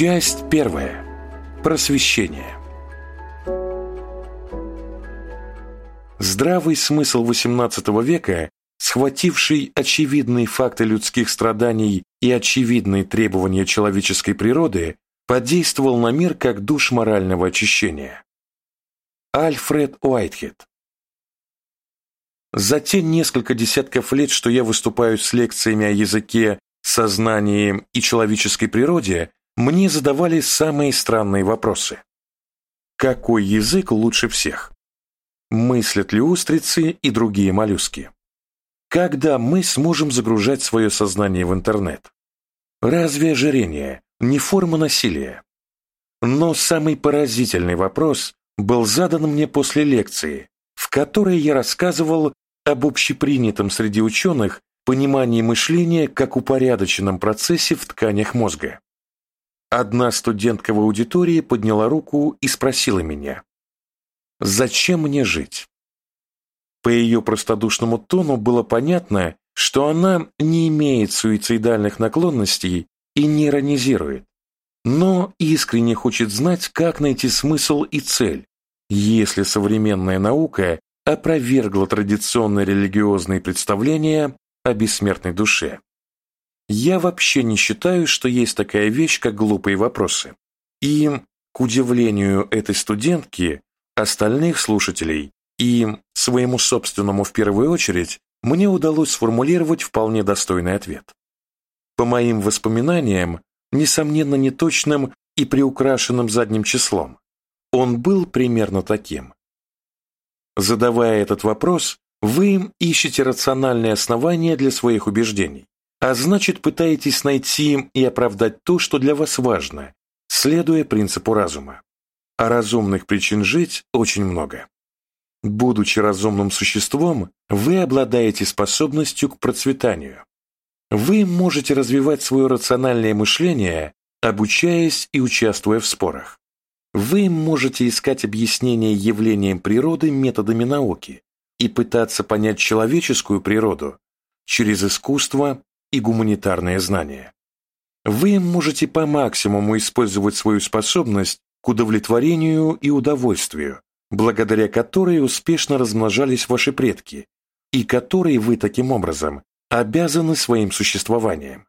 Часть первая. Просвещение. Здравый смысл XVIII века, схвативший очевидные факты людских страданий и очевидные требования человеческой природы, подействовал на мир как душ морального очищения. Альфред Уайтхед За те несколько десятков лет, что я выступаю с лекциями о языке, сознании и человеческой природе, мне задавали самые странные вопросы. Какой язык лучше всех? Мыслят ли устрицы и другие моллюски? Когда мы сможем загружать свое сознание в интернет? Разве ожирение не форма насилия? Но самый поразительный вопрос был задан мне после лекции, в которой я рассказывал об общепринятом среди ученых понимании мышления как упорядоченном процессе в тканях мозга. Одна студентка в аудитории подняла руку и спросила меня, «Зачем мне жить?» По ее простодушному тону было понятно, что она не имеет суицидальных наклонностей и не иронизирует, но искренне хочет знать, как найти смысл и цель, если современная наука опровергла традиционные религиозные представления о бессмертной душе. Я вообще не считаю, что есть такая вещь, как глупые вопросы. И, к удивлению этой студентки, остальных слушателей и своему собственному в первую очередь, мне удалось сформулировать вполне достойный ответ. По моим воспоминаниям, несомненно неточным и приукрашенным задним числом, он был примерно таким. Задавая этот вопрос, вы ищете рациональные основания для своих убеждений, а значит пытаетесь найти и оправдать то, что для вас важно, следуя принципу разума. А разумных причин жить очень много. Будучи разумным существом, вы обладаете способностью к процветанию. Вы можете развивать свое рациональное мышление, обучаясь и участвуя в спорах. Вы можете искать объяснение явлениям природы методами науки и пытаться понять человеческую природу через искусство и гуманитарные знания. Вы можете по максимуму использовать свою способность к удовлетворению и удовольствию, благодаря которой успешно размножались ваши предки, и которой вы таким образом обязаны своим существованием.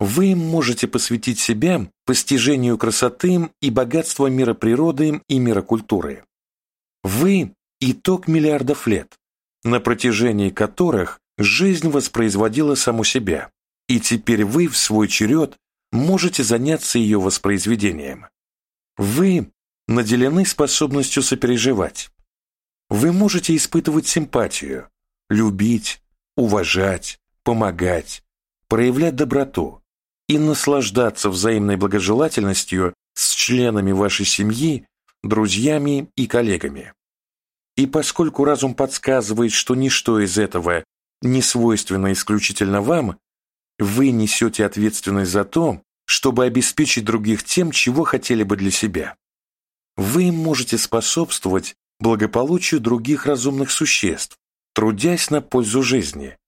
Вы можете посвятить себя постижению красоты и богатства мира природы и мира культуры. Вы – итог миллиардов лет, на протяжении которых жизнь воспроизводила саму себя, и теперь вы в свой черед можете заняться ее воспроизведением. Вы наделены способностью сопереживать. Вы можете испытывать симпатию, любить, уважать, помогать, проявлять доброту и наслаждаться взаимной благожелательностью с членами вашей семьи, друзьями и коллегами. И поскольку разум подсказывает, что ничто из этого не свойственно исключительно вам, вы несете ответственность за то, чтобы обеспечить других тем, чего хотели бы для себя. Вы можете способствовать благополучию других разумных существ, трудясь на пользу жизни,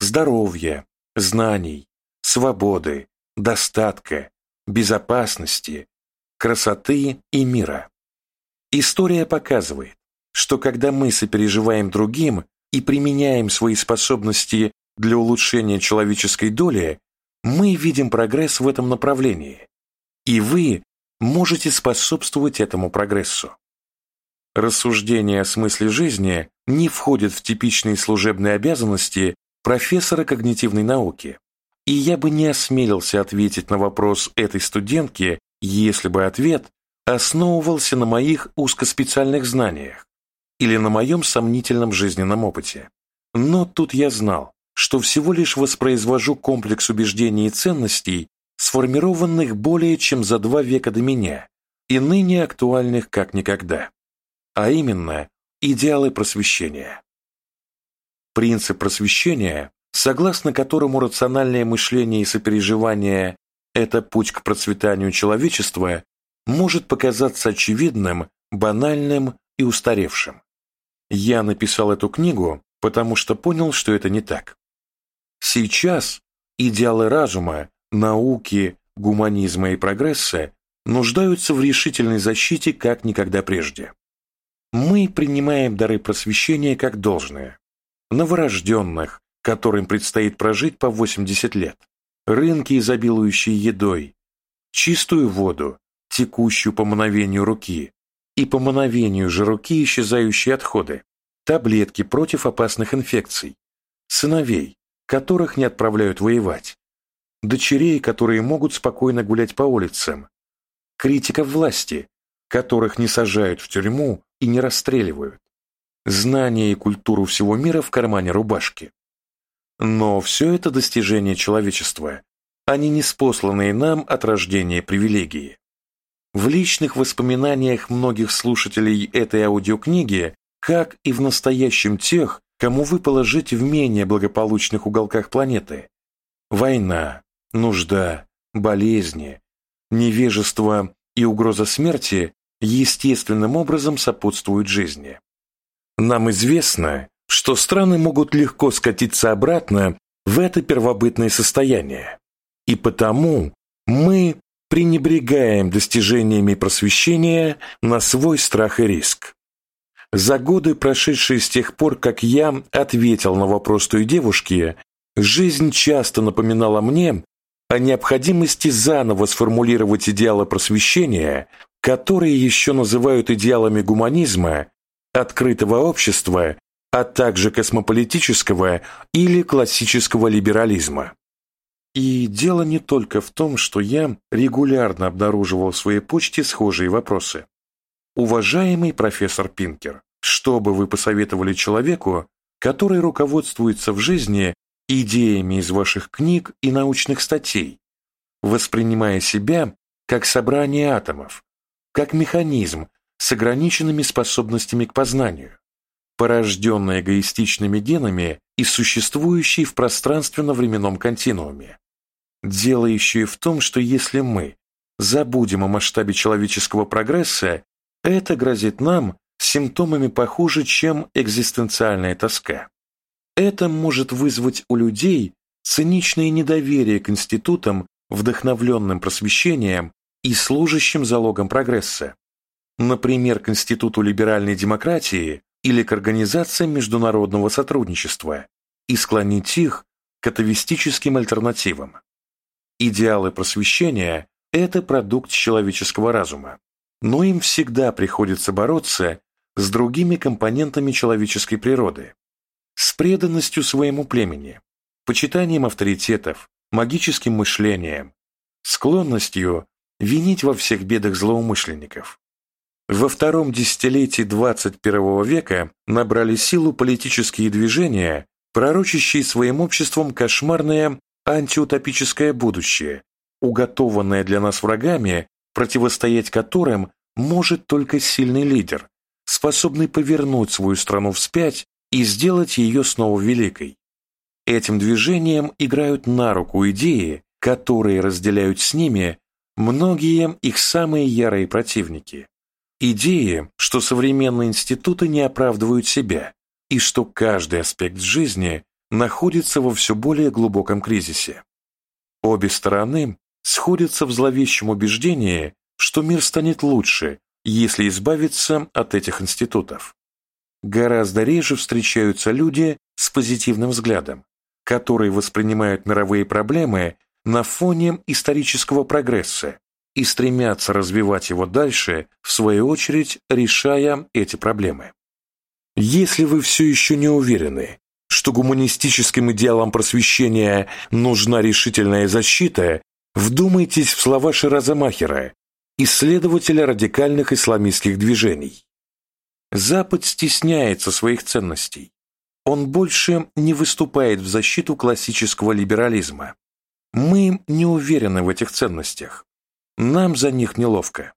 здоровья, знаний, свободы, достатка, безопасности, красоты и мира. История показывает, что когда мы сопереживаем другим и применяем свои способности для улучшения человеческой доли, мы видим прогресс в этом направлении, и вы можете способствовать этому прогрессу. Рассуждение о смысле жизни не входит в типичные служебные обязанности профессора когнитивной науки, и я бы не осмелился ответить на вопрос этой студентки, если бы ответ основывался на моих узкоспециальных знаниях или на моем сомнительном жизненном опыте. Но тут я знал, что всего лишь воспроизвожу комплекс убеждений и ценностей, сформированных более чем за два века до меня и ныне актуальных как никогда, а именно идеалы просвещения. Принцип просвещения, согласно которому рациональное мышление и сопереживание – это путь к процветанию человечества, может показаться очевидным, банальным и устаревшим. Я написал эту книгу, потому что понял, что это не так. Сейчас идеалы разума, науки, гуманизма и прогресса нуждаются в решительной защите как никогда прежде. Мы принимаем дары просвещения как должное. Новорожденных, которым предстоит прожить по 80 лет, рынки, изобилующие едой, чистую воду, текущую по мановению руки, и по мановению же руки исчезающие отходы, таблетки против опасных инфекций, сыновей, которых не отправляют воевать, дочерей, которые могут спокойно гулять по улицам, критиков власти, которых не сажают в тюрьму и не расстреливают, знания и культуру всего мира в кармане рубашки. Но все это достижения человечества, они не спосланные нам от рождения привилегии. В личных воспоминаниях многих слушателей этой аудиокниги, как и в настоящем тех, кому выпало жить в менее благополучных уголках планеты, война, нужда, болезни, невежество и угроза смерти естественным образом сопутствуют жизни. Нам известно, что страны могут легко скатиться обратно в это первобытное состояние, и потому мы пренебрегаем достижениями просвещения на свой страх и риск. За годы, прошедшие с тех пор, как я ответил на вопрос той девушки, жизнь часто напоминала мне о необходимости заново сформулировать идеалы просвещения, которые еще называют идеалами гуманизма, открытого общества, а также космополитического или классического либерализма. И дело не только в том, что я регулярно обнаруживал в своей почте схожие вопросы. Уважаемый профессор Пинкер, что бы вы посоветовали человеку, который руководствуется в жизни идеями из ваших книг и научных статей, воспринимая себя как собрание атомов, как механизм с ограниченными способностями к познанию, порожденный эгоистичными генами и существующий в пространственно-временном континууме. Дело еще и в том, что если мы забудем о масштабе человеческого прогресса, это грозит нам симптомами похуже, чем экзистенциальная тоска. Это может вызвать у людей циничное недоверие к институтам, вдохновленным просвещением и служащим залогом прогресса, например, к Институту либеральной демократии или к организациям международного сотрудничества, и склонить их к атовистическим альтернативам. Идеалы просвещения – это продукт человеческого разума, но им всегда приходится бороться с другими компонентами человеческой природы, с преданностью своему племени, почитанием авторитетов, магическим мышлением, склонностью винить во всех бедах злоумышленников. Во втором десятилетии 21 века набрали силу политические движения, пророчащие своим обществом кошмарное антиутопическое будущее, уготованное для нас врагами, противостоять которым может только сильный лидер, способный повернуть свою страну вспять и сделать ее снова великой. Этим движением играют на руку идеи, которые разделяют с ними многие их самые ярые противники. Идеи, что современные институты не оправдывают себя и что каждый аспект жизни находится во все более глубоком кризисе. Обе стороны сходятся в зловещем убеждении, что мир станет лучше, если избавиться от этих институтов. Гораздо реже встречаются люди с позитивным взглядом, которые воспринимают мировые проблемы на фоне исторического прогресса и стремятся развивать его дальше, в свою очередь решая эти проблемы. Если вы все еще не уверены, что гуманистическим идеалам просвещения нужна решительная защита, вдумайтесь в слова Шираза Махера, исследователя радикальных исламистских движений. Запад стесняется своих ценностей. Он больше не выступает в защиту классического либерализма. Мы не уверены в этих ценностях. Нам за них неловко.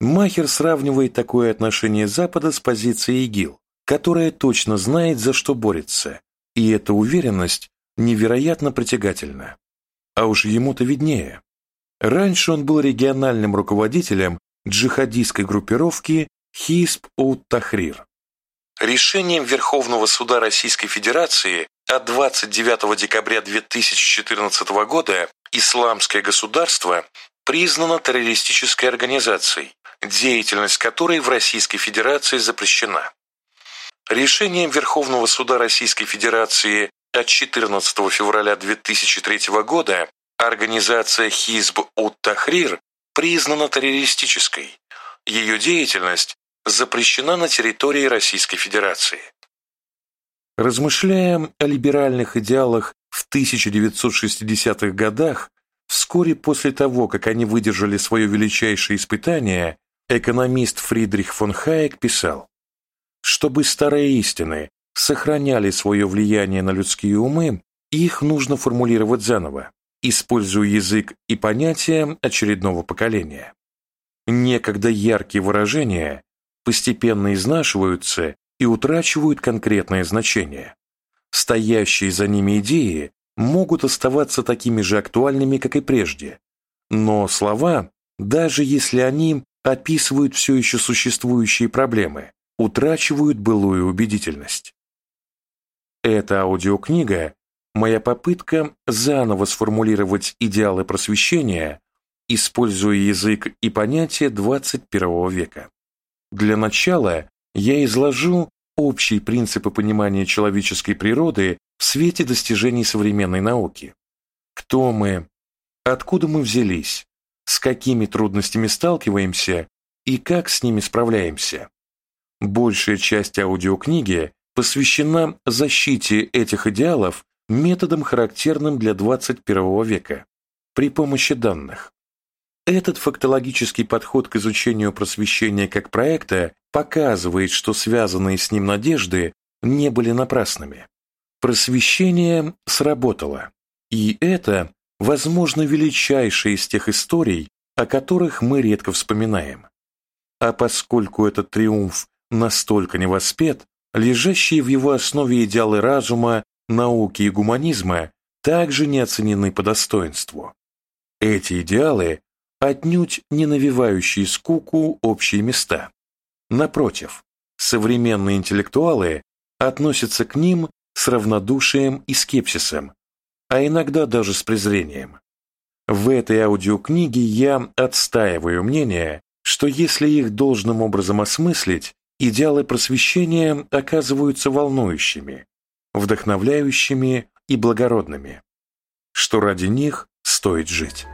Махер сравнивает такое отношение Запада с позицией ИГИЛ, которая точно знает, за что борется, и эта уверенность невероятно притягательна. А уж ему-то виднее. Раньше он был региональным руководителем джихадистской группировки Хисп ут-Тахрир. Решением Верховного суда Российской Федерации от 29 декабря 2014 года Исламское государство признано террористической организацией, деятельность которой в Российской Федерации запрещена. Решением Верховного суда Российской Федерации от 14 февраля 2003 года организация Хизб ут-Тахрир признана террористической. Ее деятельность запрещена на территории Российской Федерации. Размышляя о либеральных идеалах в 1960-х годах, вскоре после того, как они выдержали свое величайшее испытание, экономист Фридрих фон Хайек писал, «Чтобы старые истины сохраняли свое влияние на людские умы, их нужно формулировать заново, используя язык и понятия очередного поколения. Некогда яркие выражения постепенно изнашиваются и утрачивают конкретное значение. Стоящие за ними идеи могут оставаться такими же актуальными, как и прежде, но слова, даже если они описывают все еще существующие проблемы, утрачивают былую убедительность. Эта аудиокнига – моя попытка заново сформулировать идеалы просвещения, используя язык и понятия 21 века. Для начала я изложу общие принципы понимания человеческой природы в свете достижений современной науки. Кто мы? Откуда мы взялись? С какими трудностями сталкиваемся и как с ними справляемся? Большая часть аудиокниги посвящена защите этих идеалов методом, характерным для 21 века, при помощи данных. Этот фактологический подход к изучению просвещения как проекта показывает, что связанные с ним надежды не были напрасными. Просвещение сработало, и это, возможно, величайшая из тех историй, о которых мы редко вспоминаем. А поскольку этот триумф настолько невоспет, лежащие в его основе идеалы разума, науки и гуманизма также не оценены по достоинству. Эти идеалы отнюдь не навевающие скуку общие места. Напротив, современные интеллектуалы относятся к ним с равнодушием и скепсисом, а иногда даже с презрением. В этой аудиокниге я отстаиваю мнение, что если их должным образом осмыслить, идеалы просвещения оказываются волнующими, вдохновляющими и благородными, что ради них стоит жить.